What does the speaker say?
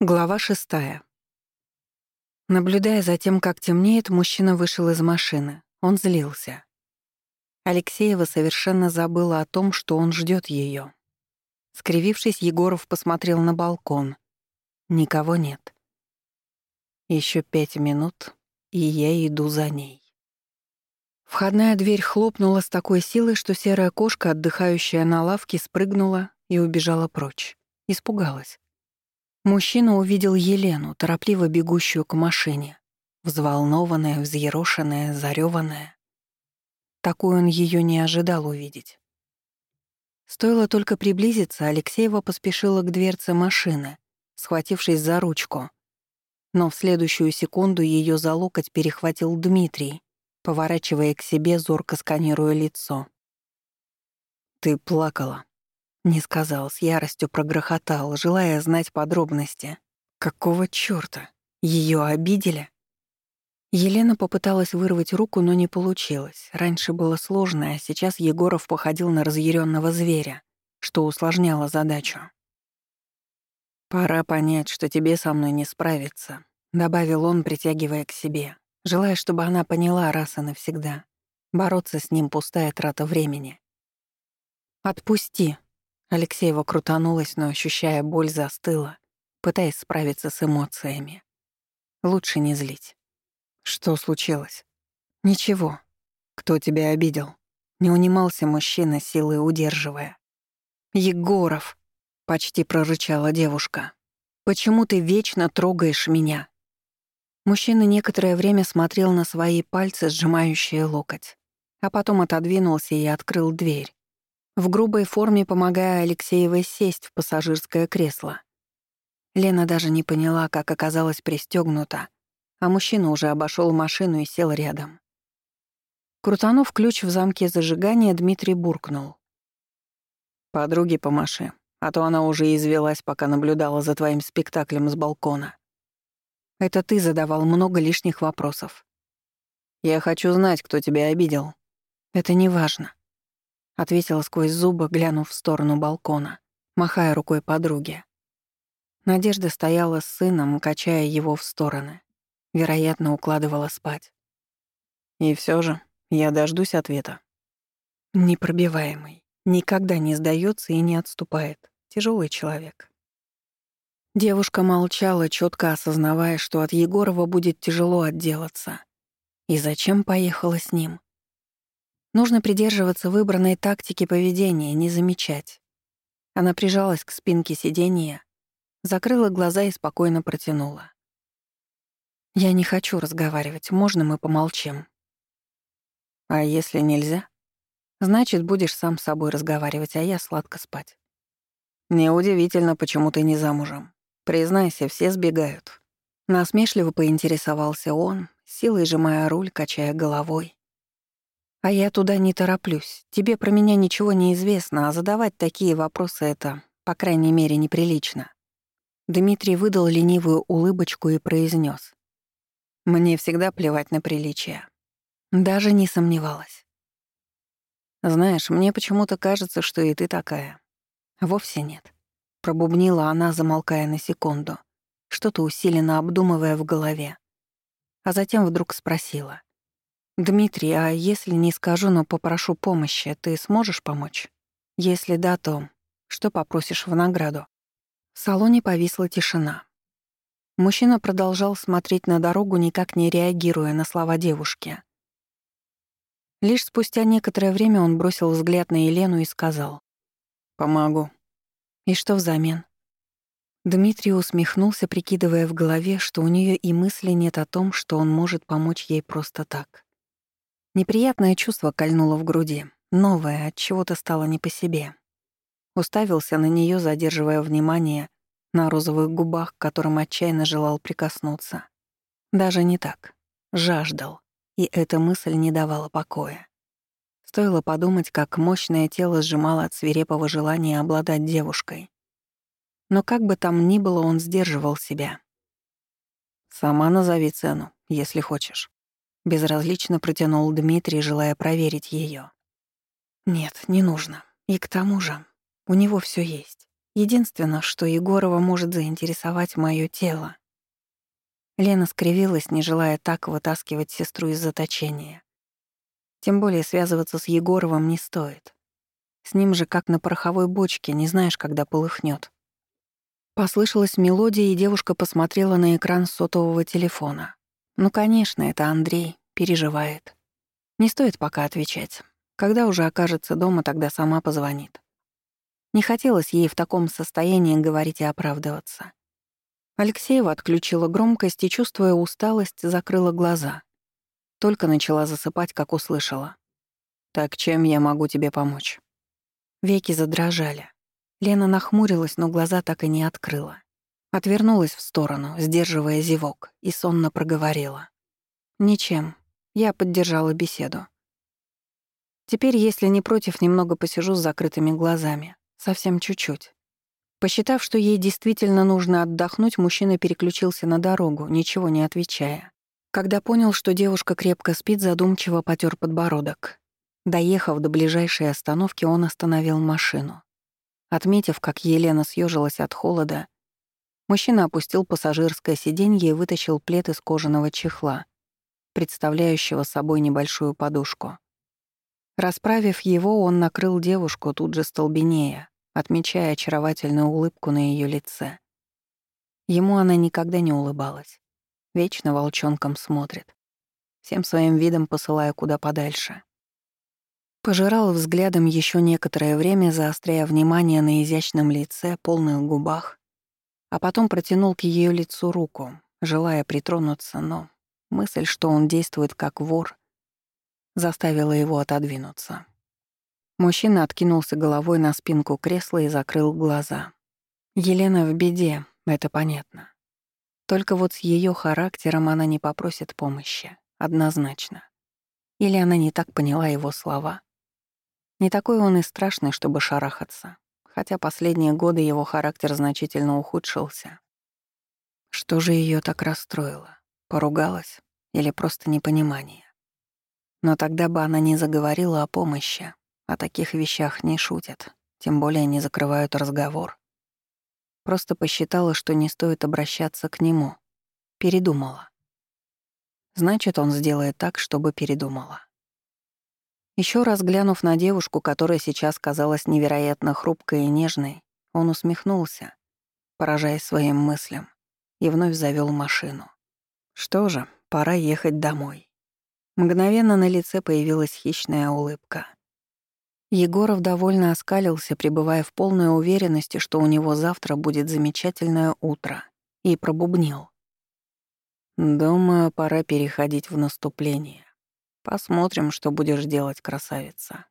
Глава шестая. Наблюдая за тем, как темнеет, мужчина вышел из машины. Он злился. Алексеева совершенно забыла о том, что он ждет ее. Скривившись, Егоров посмотрел на балкон. Никого нет. Еще пять минут, и я иду за ней. Входная дверь хлопнула с такой силой, что серая кошка, отдыхающая на лавке, спрыгнула и убежала прочь. Испугалась. Мужчина увидел Елену, торопливо бегущую к машине, взволнованная, взъерошенная, зареванная. Такую он ее не ожидал увидеть. Стоило только приблизиться, Алексеева поспешила к дверце машины, схватившись за ручку. Но в следующую секунду ее за локоть перехватил Дмитрий, поворачивая к себе, зорко сканируя лицо. «Ты плакала», не сказал, с яростью прогрохотал, желая знать подробности. Какого чёрта? Её обидели? Елена попыталась вырвать руку, но не получилось. Раньше было сложно, а сейчас Егоров походил на разъярённого зверя, что усложняло задачу. «Пора понять, что тебе со мной не справиться», — добавил он, притягивая к себе, желая, чтобы она поняла раз и навсегда. Бороться с ним — пустая трата времени. «Отпусти», Алексеева крутанулась, но, ощущая боль, застыла, пытаясь справиться с эмоциями. Лучше не злить. Что случилось? Ничего. Кто тебя обидел? Не унимался мужчина, силы удерживая. «Егоров!» — почти прорычала девушка. «Почему ты вечно трогаешь меня?» Мужчина некоторое время смотрел на свои пальцы, сжимающие локоть, а потом отодвинулся и открыл дверь, в грубой форме помогая Алексеевой сесть в пассажирское кресло. Лена даже не поняла, как оказалась пристегнута, а мужчина уже обошел машину и сел рядом. Крутанув ключ в замке зажигания, Дмитрий буркнул. Подруги по помаши, а то она уже извелась, пока наблюдала за твоим спектаклем с балкона. Это ты задавал много лишних вопросов. Я хочу знать, кто тебя обидел. Это не важно ответила сквозь зубы, глянув в сторону балкона, махая рукой подруге. Надежда стояла с сыном, качая его в стороны. Вероятно, укладывала спать. И все же я дождусь ответа. Непробиваемый. Никогда не сдается и не отступает. Тяжелый человек. Девушка молчала, четко осознавая, что от Егорова будет тяжело отделаться. И зачем поехала с ним? Нужно придерживаться выбранной тактики поведения, не замечать. Она прижалась к спинке сиденья, закрыла глаза и спокойно протянула. «Я не хочу разговаривать, можно мы помолчим?» «А если нельзя?» «Значит, будешь сам с собой разговаривать, а я сладко спать». «Неудивительно, почему ты не замужем. Признайся, все сбегают». Насмешливо поинтересовался он, силой сжимая руль, качая головой А я туда не тороплюсь. Тебе про меня ничего не известно, а задавать такие вопросы — это, по крайней мере, неприлично». Дмитрий выдал ленивую улыбочку и произнес: «Мне всегда плевать на приличие». Даже не сомневалась. «Знаешь, мне почему-то кажется, что и ты такая». «Вовсе нет». Пробубнила она, замолкая на секунду, что-то усиленно обдумывая в голове. А затем вдруг спросила. Дмитрий, а если не скажу, но попрошу помощи, ты сможешь помочь? Если да, то что попросишь в награду?» В салоне повисла тишина. Мужчина продолжал смотреть на дорогу, никак не реагируя на слова девушки. Лишь спустя некоторое время он бросил взгляд на Елену и сказал «Помогу». «И что взамен?» Дмитрий усмехнулся, прикидывая в голове, что у нее и мысли нет о том, что он может помочь ей просто так. Неприятное чувство кольнуло в груди, новое, от чего-то стало не по себе. Уставился на нее, задерживая внимание на розовых губах, к которым отчаянно желал прикоснуться. Даже не так. Жаждал. И эта мысль не давала покоя. Стоило подумать, как мощное тело сжимало от свирепого желания обладать девушкой. Но как бы там ни было, он сдерживал себя. «Сама назови цену, если хочешь». Безразлично протянул Дмитрий, желая проверить ее. Нет, не нужно. И к тому же, у него все есть. Единственное, что Егорова может заинтересовать мое тело. Лена скривилась, не желая так вытаскивать сестру из заточения. Тем более связываться с Егоровым не стоит. С ним же как на пороховой бочке, не знаешь, когда полыхнет. Послышалась мелодия, и девушка посмотрела на экран сотового телефона. Ну, конечно, это Андрей. Переживает. Не стоит пока отвечать. Когда уже окажется дома, тогда сама позвонит. Не хотелось ей в таком состоянии говорить и оправдываться. Алексеева отключила громкость и, чувствуя усталость, закрыла глаза. Только начала засыпать, как услышала. «Так чем я могу тебе помочь?» Веки задрожали. Лена нахмурилась, но глаза так и не открыла. Отвернулась в сторону, сдерживая зевок, и сонно проговорила. «Ничем. Я поддержала беседу. Теперь, если не против, немного посижу с закрытыми глазами. Совсем чуть-чуть». Посчитав, что ей действительно нужно отдохнуть, мужчина переключился на дорогу, ничего не отвечая. Когда понял, что девушка крепко спит, задумчиво потер подбородок. Доехав до ближайшей остановки, он остановил машину. Отметив, как Елена съежилась от холода, Мужчина опустил пассажирское сиденье и вытащил плед из кожаного чехла, представляющего собой небольшую подушку. Расправив его, он накрыл девушку тут же столбенея, отмечая очаровательную улыбку на ее лице. Ему она никогда не улыбалась. Вечно волчонком смотрит. Всем своим видом посылая куда подальше. Пожирал взглядом еще некоторое время, заостряя внимание на изящном лице, полных губах а потом протянул к ее лицу руку, желая притронуться, но мысль, что он действует как вор, заставила его отодвинуться. Мужчина откинулся головой на спинку кресла и закрыл глаза. Елена в беде, это понятно. Только вот с ее характером она не попросит помощи, однозначно. Или она не так поняла его слова. Не такой он и страшный, чтобы шарахаться, хотя последние годы его характер значительно ухудшился. Что же ее так расстроило? Поругалась? Или просто непонимание? Но тогда бы она не заговорила о помощи. О таких вещах не шутят, тем более не закрывают разговор. Просто посчитала, что не стоит обращаться к нему. Передумала. Значит, он сделает так, чтобы передумала. Еще раз глянув на девушку, которая сейчас казалась невероятно хрупкой и нежной, он усмехнулся, поражаясь своим мыслям, и вновь завел машину. Что же, пора ехать домой. Мгновенно на лице появилась хищная улыбка. Егоров довольно оскалился, пребывая в полной уверенности, что у него завтра будет замечательное утро, и пробубнил. «Думаю, пора переходить в наступление». Посмотрим, что будешь делать, красавица».